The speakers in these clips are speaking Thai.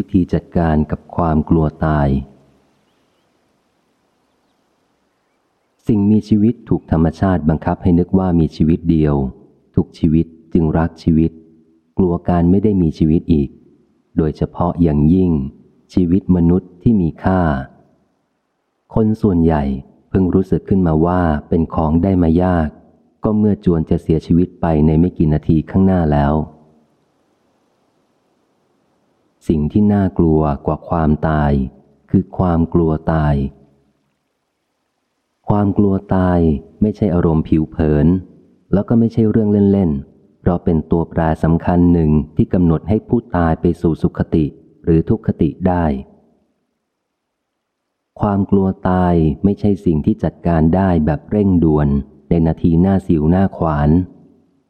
วิธีจัดการกับความกลัวตาย สิ่งมีชีวิตถูกธรรมชาติบังคับให้นึกว่ามีชีวิตเดียว ทุกชีวิตจึงรักชีวิต กลัวการไม่ได้มีชีวิตอีก โดยเฉพาะอย่างยิ่ง ชีวิตมนุษย์ที่มีค่า คนส่วนใหญ่เพิ่งรู้สึกขึ้นมาว่าเป็นของได้มายาก ก็เมื่อจวนจะเสียชีวิตไปในไม่กี่นาทีข้างหน้าแล้ว สิ่งที่น่ากลัวกว่าความตาย คือความกลัวตาย ความกลัวตายไม่ใช่อารมณ์ผิวเผิน แล้วก็ไม่ใช่เรื่องเล่นๆ เพราะเป็นตัวแปรสำคัญหนึ่งที่กำหนดให้ผู้ตายไปสู่สุขติหรือทุกขติได้ ความกลัวตายไม่ใช่สิ่งที่จัดการได้แบบเร่งด่วน ในนาทีหน้าสิวหน้าขวาน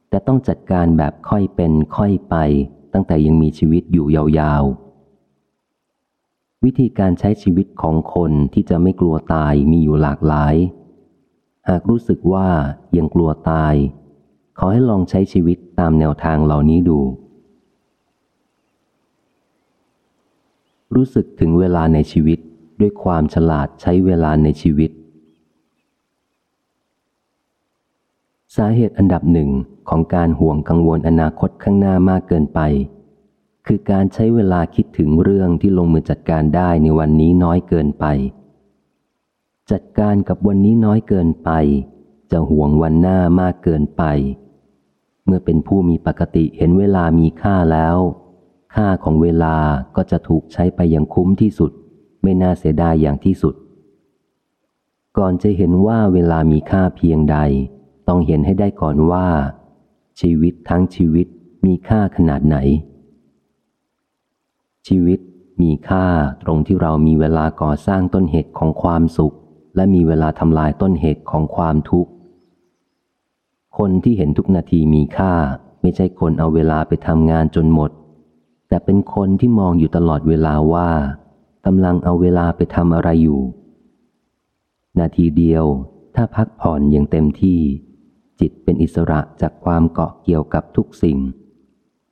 แต่ต้องจัดการแบบค่อยเป็นค่อยไป ตั้งแต่ยังมีชีวิตอยู่ยาวๆ วิธีการใช้ชีวิตของคนที่จะไม่กลัวตายมีอยู่หลากหลาย หากรู้สึกว่ายังกลัวตาย ขอให้ลองใช้ชีวิตตามแนวทางเหล่านี้ดู รู้สึกถึงเวลาในชีวิตด้วยความฉลาดใช้เวลาในชีวิต สาเหตุอันดับหนึ่งของการห่วงกังวลอนาคตข้างหน้ามากเกินไป คือการใช้เวลาคิดถึงเรื่องที่ลงมือจัดการได้ในวันนี้น้อยเกินไป จัดการกับวันนี้น้อยเกินไป จะห่วงวันหน้ามากเกินไป เมื่อเป็นผู้มีปกติเห็นเวลามีค่าแล้ว ค่าของเวลาก็จะถูกใช้ไปอย่างคุ้มที่สุด ไม่น่าเสียดายอย่างที่สุด ก่อนจะเห็นว่าเวลามีค่าเพียงใด ต้องเห็นให้ได้ก่อนว่า ชีวิตทั้งชีวิตมีค่าขนาดไหน ชีวิตมีค่าตรงที่เรามีเวลาก่อสร้างต้นเหตุของความสุข และมีเวลาทำลายต้นเหตุของความทุกข์ คนที่เห็นทุกนาทีมีค่าไม่ใช่คนเอาเวลาไปทำงานจนหมด แต่เป็นคนที่มองอยู่ตลอดเวลาว่ากำลังเอาเวลาไปทำอะไรอยู่ นาทีเดียวถ้าพักผ่อนอย่างเต็มที่ จิตเป็นอิสระจากความเกาะเกี่ยวกับทุกสิ่ง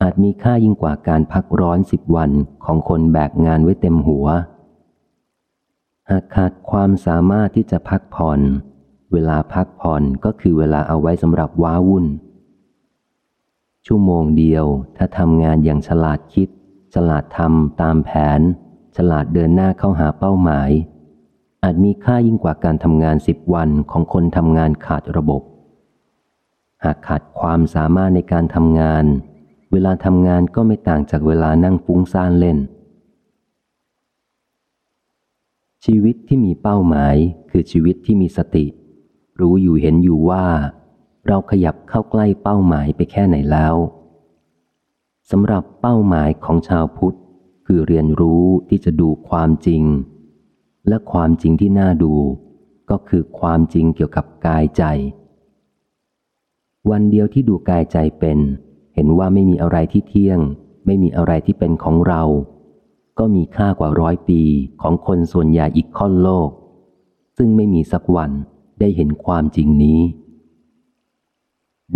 อาจมีค่ายิ่งกว่าการพักร้อนสิบวันของคนแบกงานไว้เต็มหัว หากขาดความสามารถที่จะพักผ่อน เวลาพักผ่อนก็คือเวลาเอาไว้สำหรับว้าวุ่น ชั่วโมงเดียวถ้าทำงานอย่างฉลาดคิด ฉลาดทำตามแผน ฉลาดเดินหน้าเข้าหาเป้าหมายอาจมีค่ายิ่งกว่าการทำงานสิบวันของคนทำงานขาดระบบ หากขาดความสามารถในการทำงาน เวลาทำงานก็ไม่ต่างจากเวลานั่งฟุ้งซ่านเล่น ชีวิตที่มีเป้าหมายคือชีวิตที่มีสติ รู้อยู่เห็นอยู่ว่า เราขยับเข้าใกล้เป้าหมายไปแค่ไหนแล้วสำหรับเป้าหมายของชาวพุทธ คือเรียนรู้ที่จะดูความจริง และความจริงที่น่าดู ก็คือความจริงเกี่ยวกับกายใจ วันเดียวที่ดูกายใจเป็น เห็นว่าไม่มีอะไรที่เที่ยง ไม่มีอะไรที่เป็นของเรา ก็มีค่ากว่าร้อยปีของคนส่วนใหญ่อีกค่อนโลก ซึ่งไม่มีสักวันได้เห็นความจริงนี้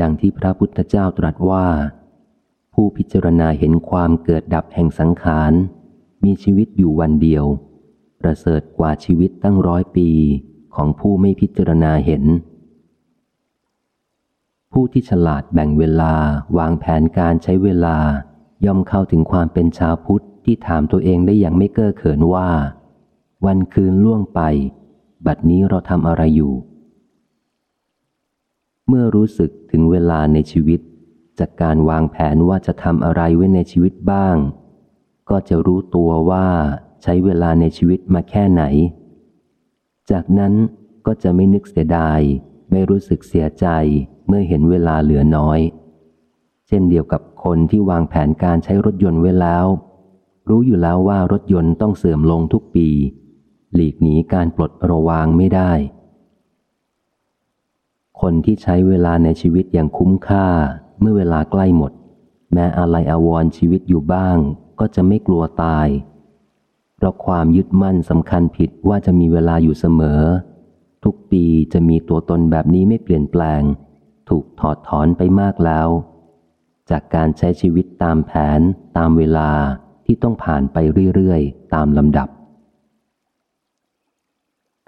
ดังที่พระพุทธเจ้าตรัสว่า ผู้พิจารณาเห็นความเกิดดับแห่งสังขาร มีชีวิตอยู่วันเดียว ประเสริฐกว่าชีวิตตั้งร้อยปีของผู้ไม่พิจารณาเห็น ผู้ที่ฉลาดแบ่งเวลาวางแผนการใช้เวลา ย่อมเข้าถึงความเป็นชาวพุทธที่ถามตัวเองได้อย่างไม่เก้อเขินว่า วันคืนล่วงไป บัดนี้เราทำอะไรอยู่ เมื่อรู้สึกถึงเวลาในชีวิต จากการวางแผนว่าจะทำอะไรไว้ในชีวิตบ้าง ก็จะรู้ตัวว่าใช้เวลาในชีวิตมาแค่ไหน จากนั้นก็จะไม่นึกเสียดาย ไม่รู้สึกเสียใจ เมื่อเห็นเวลาเหลือน้อย เช่นเดียวกับคนที่วางแผนการใช้รถยนต์ไว้แล้ว รู้อยู่แล้วว่ารถยนต์ต้องเสื่อมลงทุกปี หลีกหนีการปลดระวางไม่ได้ คนที่ใช้เวลาในชีวิตอย่างคุ้มค่าเมื่อเวลาใกล้หมด แม้อะไรอาวรชีวิตอยู่บ้าง ก็จะไม่กลัวตายเพราะความยึดมั่นสำคัญผิดว่าจะมีเวลาอยู่เสมอ ทุกปีจะมีตัวตนแบบนี้ไม่เปลี่ยนแปลง ถูกถอดถอนไปมากแล้ว จากการใช้ชีวิตตามแผนตามเวลาที่ต้องผ่านไปเรื่อยๆ ตามลำดับ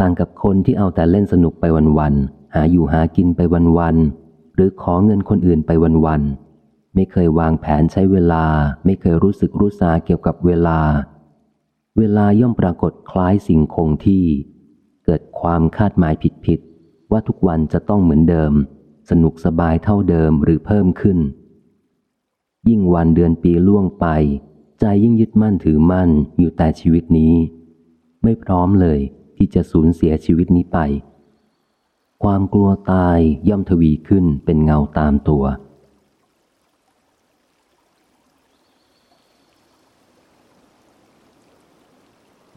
ต่างกับคนที่เอาแต่เล่นสนุกไปวันๆ หาอยู่หากินไปวันๆ หรือขอเงินคนอื่นไปวันๆ ไม่เคยวางแผนใช้เวลา ไม่เคยรู้สึกรู้สาเกี่ยวกับเวลา เวลาย่อมปรากฏคล้ายสิ่งคงที่ เกิดความคาดหมายผิดๆว่าทุกวันจะต้องเหมือนเดิม สนุกสบายเท่าเดิมหรือเพิ่มขึ้น ยิ่งวันเดือนปีล่วงไป ใจยิ่งยึดมั่นถือมั่นอยู่แต่ชีวิตนี้ ไม่พร้อมเลยที่จะสูญเสียชีวิตนี้ไป ความกลัวตายย่อมทวีขึ้นเป็นเงาตามตัว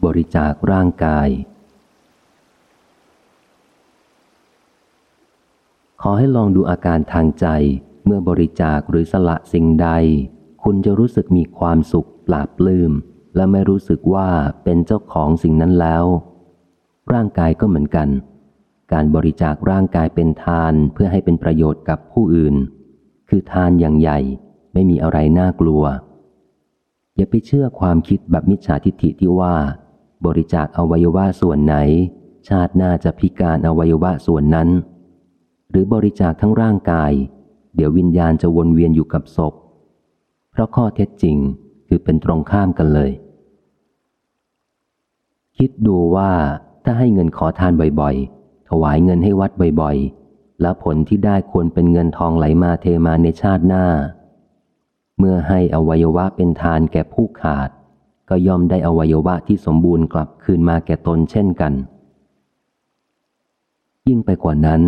บริจาคร่างกาย ขอให้ลองดูอาการทางใจ เมื่อบริจาคหรือสละสิ่งใด คุณจะรู้สึกมีความสุขปราบลื้มและไม่รู้สึกว่าเป็นเจ้าของสิ่งนั้นแล้ว ร่างกายก็เหมือนกัน การบริจาคร่างกายเป็นทานเพื่อให้เป็นประโยชน์กับผู้อื่น คือทานอย่างใหญ่ ไม่มีอะไรน่ากลัว อย่าไปเชื่อความคิดแบบมิจฉาทิฏฐิที่ว่า บริจาคอวัยวะส่วนไหน ชาติหน้าจะพิการอวัยวะส่วนนั้น หรือบริจาคทั้งร่างกาย เดี๋ยววิญญาณจะวนเวียนอยู่กับศพ เพราะข้อเท็จจริงคือเป็นตรงข้ามกันเลย คิดดูว่าถ้าให้เงินขอทานบ่อยๆ ถวายเงินให้วัดบ่อยๆ แล้วผลที่ได้ควรเป็นเงินทองไหลมาเทมาในชาติหน้า เมื่อให้อวัยวะเป็นทานแก่ผู้ขาด ก็ย่อมได้อวัยวะที่สมบูรณ์กลับคืนมาแก่ตนเช่นกัน ยิ่งไปกว่านั้น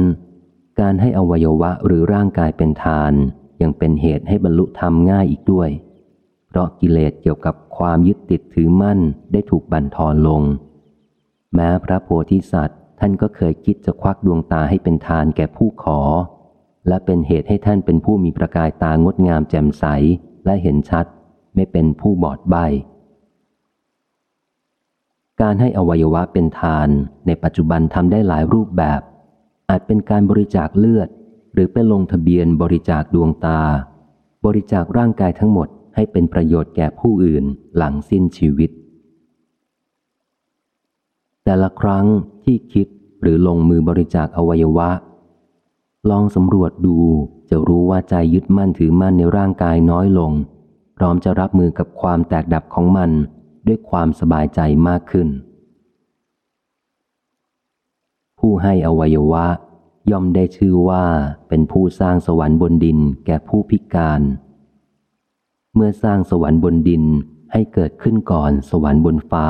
การให้อวัยวะหรือร่างกายเป็นทาน ยังเป็นเหตุให้บรรลุธรรมง่ายอีกด้วย เพราะกิเลสเกี่ยวกับความยึดติดถือมั่นได้ถูกบั่นทอนลง แม้พระโพธิสัตว์ ท่านก็เคยคิดจะควักดวงตาให้เป็นทานแก่ผู้ขอ และเป็นเหตุให้ท่านเป็นผู้มีประกายตางดงามแจ่มใสและเห็นชัด ไม่เป็นผู้บอดใบการให้อวัยวะเป็นทานในปัจจุบันทำได้หลายรูปแบบ อาจเป็นการบริจาคเลือด หรือเป็นลงทะเบียนบริจาคดวงตา บริจาคร่างกายทั้งหมดให้เป็นประโยชน์แก่ผู้อื่นหลังสิ้นชีวิต แต่ละครั้งที่คิดหรือลงมือบริจาคอวัยวะ ลองสำรวจดูจะรู้ว่าใจยึดมั่นถือมั่นในร่างกายน้อยลง พร้อมจะรับมือกับความแตกดับของมันด้วยความสบายใจมากขึ้น ผู้ให้อวัยวะ ย่อมได้ชื่อว่าเป็นผู้สร้างสวรรค์บนดินแก่ผู้พิการ เมื่อสร้างสวรรค์บนดินให้เกิดขึ้นก่อนสวรรค์บนฟ้า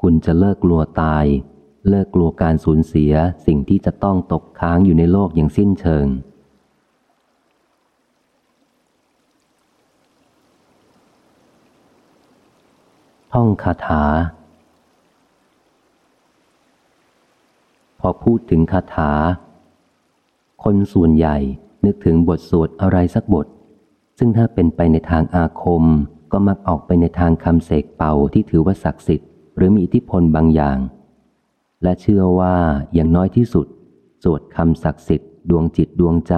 คุณจะเลิกกลัวตาย เลิกกลัวการสูญเสียสิ่งที่จะต้องตกค้างอยู่ในโลกอย่างสิ้นเชิงท่องคาถา พอพูดถึงคาถา คนส่วนใหญ่นึกถึงบทสวดอะไรสักบท ซึ่งถ้าเป็นไปในทางอาคมก็มักออกไปในทางคำเสกเป่าที่ถือว่าศักดิ์สิทธิ์หรือมีอิทธิพลบางอย่าง และเชื่อว่าอย่างน้อยที่สุด สวดคำศักดิ์สิทธิ์ ดวงจิตดวงใจ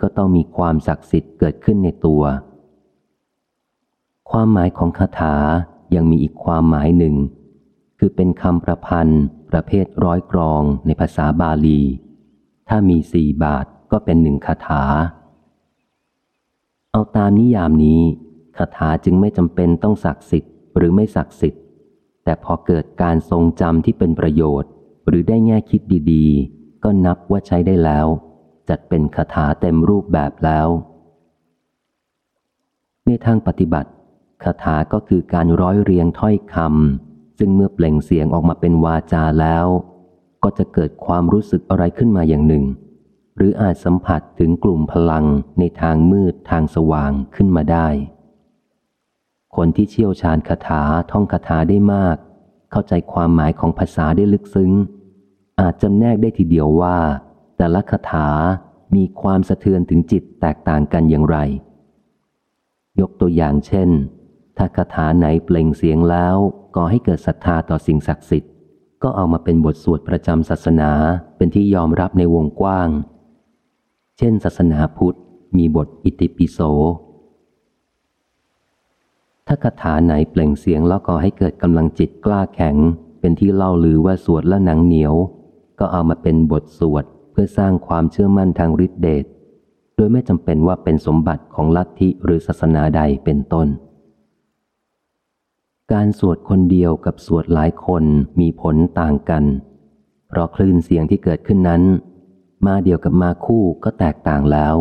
ก็ต้องมีความศักดิ์สิทธิ์เกิดขึ้นในตัว ความหมายของคาถายังมีอีกความหมายหนึ่ง คือเป็นคำประพันธ์ ประเภทร้อยกรองในภาษาบาลี ถ้ามีสี่บาทก็เป็นหนึ่งคาถา เอาตามนิยามนี้คาถาจึงไม่จำเป็นต้องศักดิ์สิทธิ์หรือไม่ศักดิ์สิทธิ์ แต่พอเกิดการทรงจำที่เป็นประโยชน์ หรือได้แง่คิดดีๆ ก็นับว่าใช้ได้แล้ว จัดเป็นคาถาเต็มรูปแบบแล้ว ในทางปฏิบัติคาถาก็คือการร้อยเรียงถ้อยคำ ซึ่งเมื่อเปล่งเสียงออกมาเป็นวาจาแล้ว ก็จะเกิดความรู้สึกอะไรขึ้นมาอย่างหนึ่ง หรืออาจสัมผัสถึงกลุ่มพลังในทางมืดทางสว่างขึ้นมาได้ คนที่เชี่ยวชาญคาถาท่องคาถาได้มาก เข้าใจความหมายของภาษาได้ลึกซึ้ง อาจจำแนกได้ทีเดียวว่า แต่ละคาถามีความสะเทือนถึงจิตแตกต่างกันอย่างไร ยกตัวอย่างเช่น ถ้าคาถาไหนเปล่งเสียงแล้วก่อให้เกิดศรัทธาต่อสิ่งศักดิ์สิทธิ์ ก็เอามาเป็นบทสวดประจำศาสนาเป็นที่ยอมรับในวงกว้าง เช่น ศาสนาพุทธมีบทอิติปิโส ถ้าคาถาไหนเปล่งเสียงแล้วก็ให้เกิดกำลังจิตกล้าแข็ง เป็นที่เล่าลือว่าสวดและหนังเหนียว ก็เอามาเป็นบทสวดเพื่อสร้างความเชื่อมั่นทางฤทธิเดช โดยไม่จำเป็นว่าเป็นสมบัติของลัทธิหรือศาสนาใดเป็นต้น การสวดคนเดียวกับสวดหลายคนมีผลต่างกัน เพราะคลื่นเสียงที่เกิดขึ้นนั้น มาเดียวกับมาคู่ก็แตกต่างแล้ว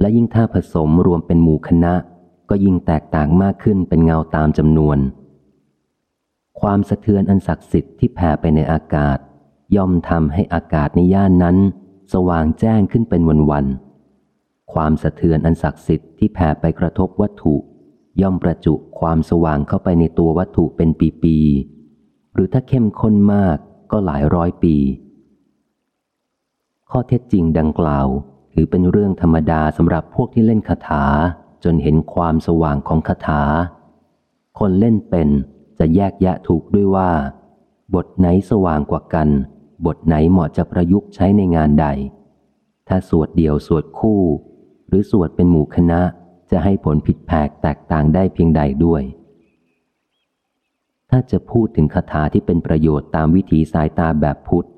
และยิ่งถ้าผสมรวมเป็นหมู่คณะ ก็ยิ่งแตกต่างมากขึ้นเป็นเงาตามจำนวน ความสะเทือนอันศักดิ์สิทธิ์ที่แผ่ไปในอากาศ ย่อมทำให้อากาศในย่านนั้น สว่างแจ้งขึ้นเป็นวันๆความสะเทือนอันศักดิ์สิทธิ์ที่แผ่ไปกระทบวัตถุ ย่อมประจุความสว่างเข้าไปในตัววัตถุเป็นปีๆ หรือถ้าเข้มข้นมากก็หลายร้อยปี ข้อเท็จจริงดังกล่าวถือเป็นเรื่องธรรมดาสำหรับพวกที่เล่นคาถาจนเห็นความสว่างของคาถา คนเล่นเป็นจะแยกแยะถูกด้วยว่า บทไหนสว่างกว่ากัน บทไหนเหมาะจะประยุกต์ใช้ในงานใด ถ้าสวดเดี่ยวสวดคู่ หรือสวดเป็นหมู่คณะ จะให้ผลผิดแผกแตกต่างได้เพียงใดด้วย ถ้าจะพูดถึงคาถาที่เป็นประโยชน์ตามวิถีสายตาแบบพุทธ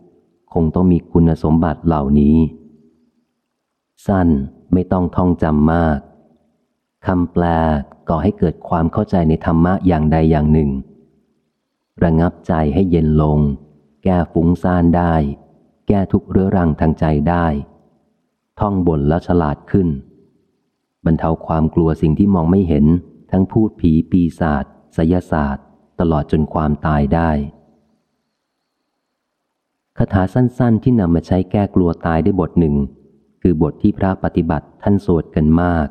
คงต้องมีคุณสมบัติเหล่านี้ สั้นไม่ต้องท่องจำมากคำแปลก่อให้เกิดความเข้าใจในธรรมะอย่างใดอย่างหนึ่ง ระงับใจให้เย็นลง แก้ฟุ้งซ่านได้ แก้ทุกเรื้อรังทางใจได้ ท่องบนแล้วฉลาดขึ้น บรรเทาความกลัวสิ่งที่มองไม่เห็น ทั้งพูดผีปีศาจไสยศาสตร์ ตลอดจนความตายได้คาถาสั้น ๆ ที่นำมาใช้แก้กลัวตายได้บทหนึ่ง คือบทที่พระปฏิบัติท่านสวดกันมาก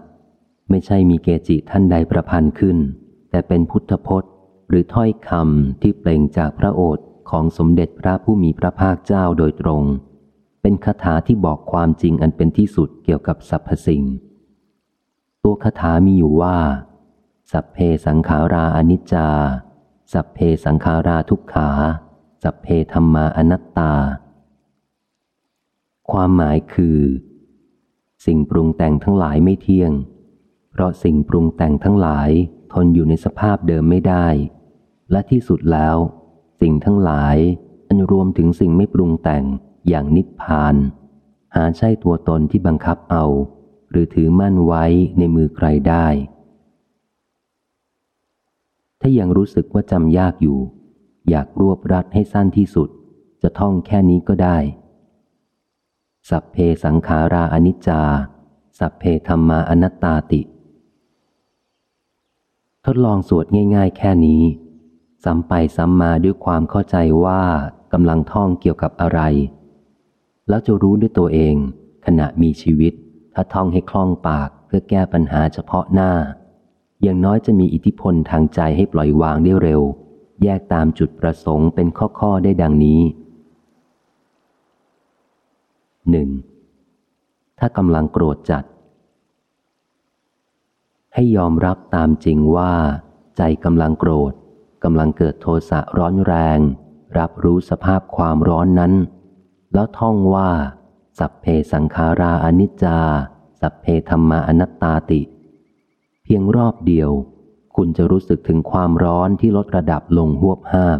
ไม่ใช่มีเกจิท่านใดประพันธ์ขึ้น แต่เป็นพุทธพจน์ หรือถ้อยคำที่เปล่งจากพระโอษฐ์ของสมเด็จพระผู้มีพระภาคเจ้าโดยตรง เป็นคาถาที่บอกความจริงอันเป็นที่สุดเกี่ยวกับสรรพสิ่ง ตัวคาถามีอยู่ว่า สัพเพสังขาราอนิจจา สัพเพสังขาราทุกขา สัพเพธรรมาอนัตตา ความหมายคือ สิ่งปรุงแต่งทั้งหลายไม่เที่ยง เพราะสิ่งปรุงแต่งทั้งหลายทนอยู่ในสภาพเดิมไม่ได้ และที่สุดแล้ว สิ่งทั้งหลายอันรวมถึงสิ่งไม่ปรุงแต่งอย่างนิพพาน หาใช่ตัวตนที่บังคับเอา หรือถือมั่นไว้ในมือใครได้ ถ้ายังรู้สึกว่าจำยากอยู่ อยากรวบรัดให้สั้นที่สุด จะท่องแค่นี้ก็ได้ สัพเพสังขาราอนิจจา สัพเพธรรมาอนัตตาติ ทดลองสวดง่าย ๆ แค่นี้ซ้ำไปซ้ำมาด้วยความเข้าใจว่ากำลังท่องเกี่ยวกับอะไร แล้วจะรู้ด้วยตัวเองขณะมีชีวิต ถ้าท่องให้คล่องปากเพื่อแก้ปัญหาเฉพาะหน้า อย่างน้อยจะมีอิทธิพลทางใจให้ปล่อยวางได้เร็ว แยกตามจุดประสงค์เป็นข้อๆได้ดังนี้หนึ่งถ้ากำลังโกรธจัด ให้ยอมรับตามจริงว่า ใจกำลังโกรธกำลังเกิดโทสะร้อนแรง รับรู้สภาพความร้อนนั้น แล้วท่องว่า สัพเพสังขาราอนิจจา สัพเพธรรมาอนัตตาติ เพียงรอบเดียว คุณจะรู้สึกถึงความร้อนที่ลดระดับลงหวบห้าม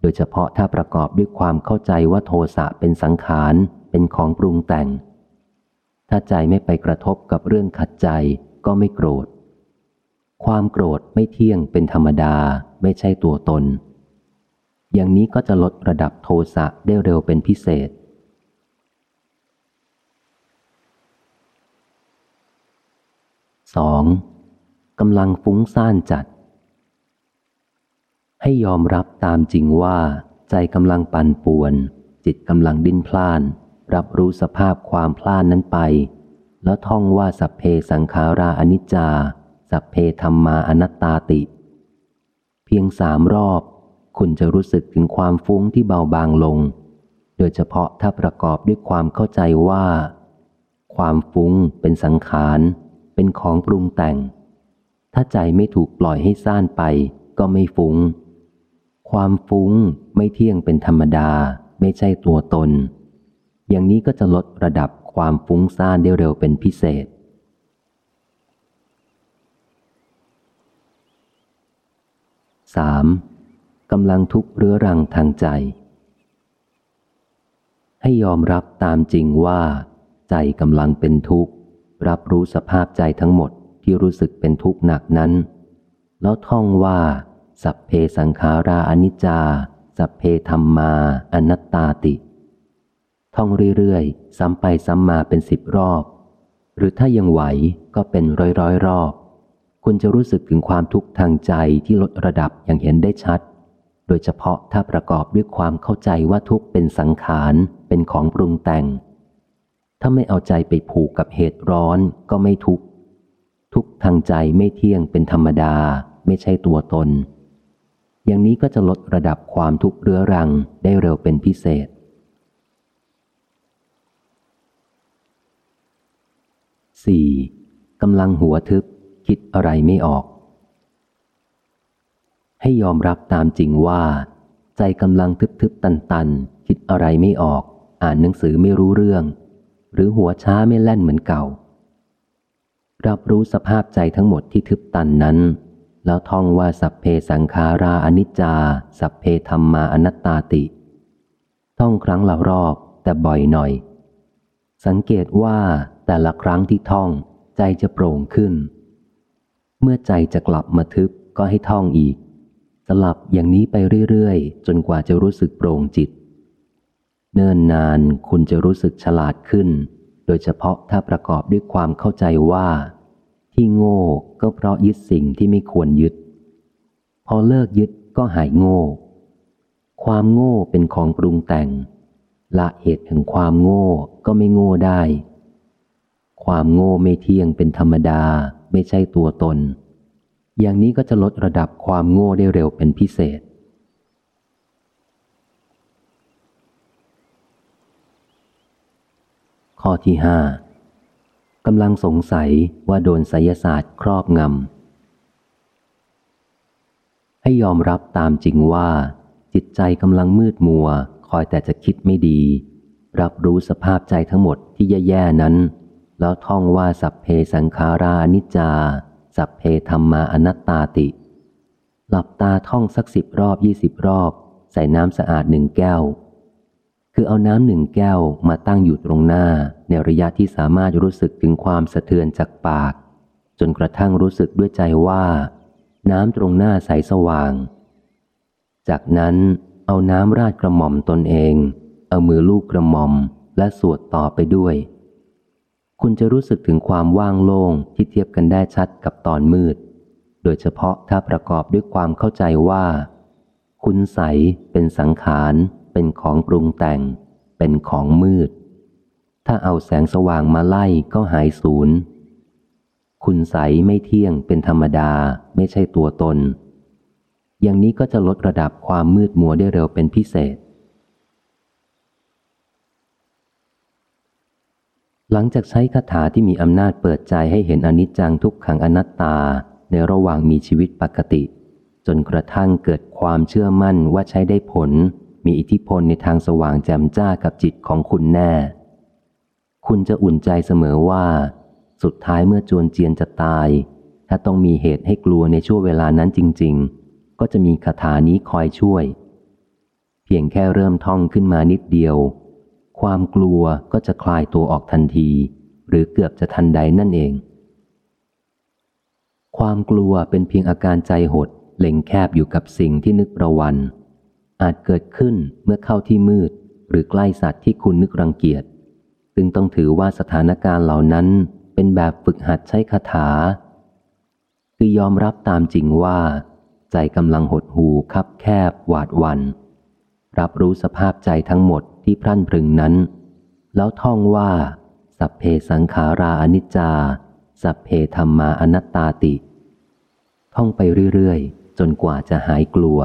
โดยเฉพาะถ้าประกอบด้วยความเข้าใจว่าโทสะเป็นสังขารเป็นของปรุงแต่ง ถ้าใจไม่ไปกระทบกับเรื่องขัดใจก็ไม่โกรธ ความโกรธไม่เที่ยงเป็นธรรมดาไม่ใช่ตัวตน อย่างนี้ก็จะลดระดับโทสะได้เร็วเป็นพิเศษ 2. กำลังฟุ้งซ่านจัด ให้ยอมรับตามจริงว่า ใจกำลังปั่นป่วน จิตกำลังดิ้นพล่าน รับรู้สภาพความพล่านนั้นไป แล้วท่องว่าสัพเพสังขาราอนิจจา สัพเพธรรมาอนัตตาติ เพียงสามรอบ คุณจะรู้สึกถึงความฟุ้งที่เบาบางลง โดยเฉพาะถ้าประกอบด้วยความเข้าใจว่า ความฟุ้งเป็นสังขาร เป็นของปรุงแต่ง ถ้าใจไม่ถูกปล่อยให้ซ่านไป ก็ไม่ฟุง้ง ความฟุ้งไม่เที่ยงเป็นธรรมดา ไม่ใช่ตัวตน อย่างนี้ก็จะลดระดับความฟุ้งซ่านได้เร็วเป็นพิเศษ 3. กำลังทุกข์เรื้อรังทางใจ ให้ยอมรับตามจริงว่า ใจกำลังเป็นทุกข์ รับรู้สภาพใจทั้งหมดที่รู้สึกเป็นทุกข์หนักนั้น แล้วท่องว่า สัพเพสังขาราอนิจจา สัพเพธรรมา อนัตตาติ ท่องเรื่อยๆ ซ้ำไปซ้ำมาเป็นสิบรอบ หรือถ้ายังไหวก็เป็นร้อยๆ รอบ คุณจะรู้สึกถึงความทุกข์ทางใจที่ลดระดับอย่างเห็นได้ชัด โดยเฉพาะถ้าประกอบด้วยความเข้าใจว่าทุกข์เป็นสังขาร เป็นของปรุงแต่ง ถ้าไม่เอาใจไปผูกกับเหตุร้อนก็ไม่ทุกข์ ทุกข์ทางใจไม่เที่ยงเป็นธรรมดา ไม่ใช่ตัวตน อย่างนี้ก็จะลดระดับความทุกข์เรื้อรังได้เร็วเป็นพิเศษ 4. กำลังหัวทึบ คิดอะไรไม่ออก ให้ยอมรับตามจริงว่า ใจกำลังทึบๆตันๆ คิดอะไรไม่ออก อ่านหนังสือไม่รู้เรื่อง หรือหัวช้าไม่แล่นเหมือนเก่า รับรู้สภาพใจทั้งหมดที่ทึบตันนั้น แล้วท่องว่าสัพเพสังขาราอนิจจา สัพเพธรรมาอนัตตาติ ท่องครั้งละรอบแต่บ่อยหน่อย สังเกตว่าแต่ละครั้งที่ท่องใจจะโปร่งขึ้น เมื่อใจจะกลับมาทึบก็ให้ท่องอีก สลับอย่างนี้ไปเรื่อย ๆ จนกว่าจะรู้สึกโปร่งจิต เนิ่นนานคุณจะรู้สึกฉลาดขึ้น โดยเฉพาะถ้าประกอบด้วยความเข้าใจว่า ที่โง่ก็เพราะยึดสิ่งที่ไม่ควรยึด พอเลิกยึดก็หายโง่ ความโง่เป็นของปรุงแต่ง ละเหตุถึงความโง่ก็ไม่โง่ได้ ความโง่ไม่เที่ยงเป็นธรรมดาไม่ใช่ตัวตน อย่างนี้ก็จะลดระดับความโง่ได้เร็วเป็นพิเศษ ข้อที่ห้ากำลังสงสัยว่าโดนไสยศาสตร์ครอบงำ ให้ยอมรับตามจริงว่า จิตใจกำลังมืดมัว คอยแต่จะคิดไม่ดี รับรู้สภาพใจทั้งหมดที่แย่ๆนั้น แล้วท่องว่าสัพเพสังขารานิจจา สัพเพธรรมาอนัตตาติ หลับตาท่องสักสิบรอบยี่สิบรอบ ใส่น้ำสะอาดหนึ่งแก้ว คือเอาน้ำหนึ่งแก้วมาตั้งอยู่ตรงหน้า ในระยะที่สามารถรู้สึกถึงความสะเทือนจากปาก จนกระทั่งรู้สึกด้วยใจว่า น้ำตรงหน้าใสสว่าง จากนั้นเอาน้ำราดกระหม่อมตนเอง เอามือลูกกระหม่อมและสวดต่อไปด้วย คุณจะรู้สึกถึงความว่างโล่งที่เทียบกันได้ชัดกับตอนมืด โดยเฉพาะถ้าประกอบด้วยความเข้าใจว่า คุณใสเป็นสังขาร เป็นของปรุงแต่ง เป็นของมืด ถ้าเอาแสงสว่างมาไล่ก็หายสูญคุณใสไม่เที่ยงเป็นธรรมดาไม่ใช่ตัวตน อย่างนี้ก็จะลดระดับความมืดมัวได้เร็วเป็นพิเศษ หลังจากใช้คาถาที่มีอำนาจเปิดใจให้เห็นอนิจจังทุกขังอนัตตาในระหว่างมีชีวิตปกติ จนกระทั่งเกิดความเชื่อมั่นว่าใช้ได้ผล มีอิทธิพลในทางสว่างแจ่มจ้ากับจิตของคุณแน่ คุณจะอุ่นใจเสมอว่า สุดท้ายเมื่อจวนเจียนจะตาย ถ้าต้องมีเหตุให้กลัวในช่วงเวลานั้นจริง ๆ ก็จะมีคาถานี้คอยช่วย เพียงแค่เริ่มท่องขึ้นมานิดเดียว ความกลัวก็จะคลายตัวออกทันที หรือเกือบจะทันใดนั่นเอง ความกลัวเป็นเพียงอาการใจหดเล็งแคบอยู่กับสิ่งที่นึกประวัน อาจเกิดขึ้นเมื่อเข้าที่มืด หรือใกล้สัตว์ที่คุณนึกรังเกียจซึ่งต้องถือว่าสถานการณ์เหล่านั้นเป็นแบบฝึกหัดใช้คาถา คือยอมรับตามจริงว่า ใจกำลังหดหูคับแคบหวาดวัน รับรู้สภาพใจทั้งหมดที่พรั่นพรึงนั้น แล้วท่องว่า สัพเพสังขาราอนิจจา สัพเพธรรมาอนัตตาติ ท่องไปเรื่อย ๆ จนกว่าจะหายกลัว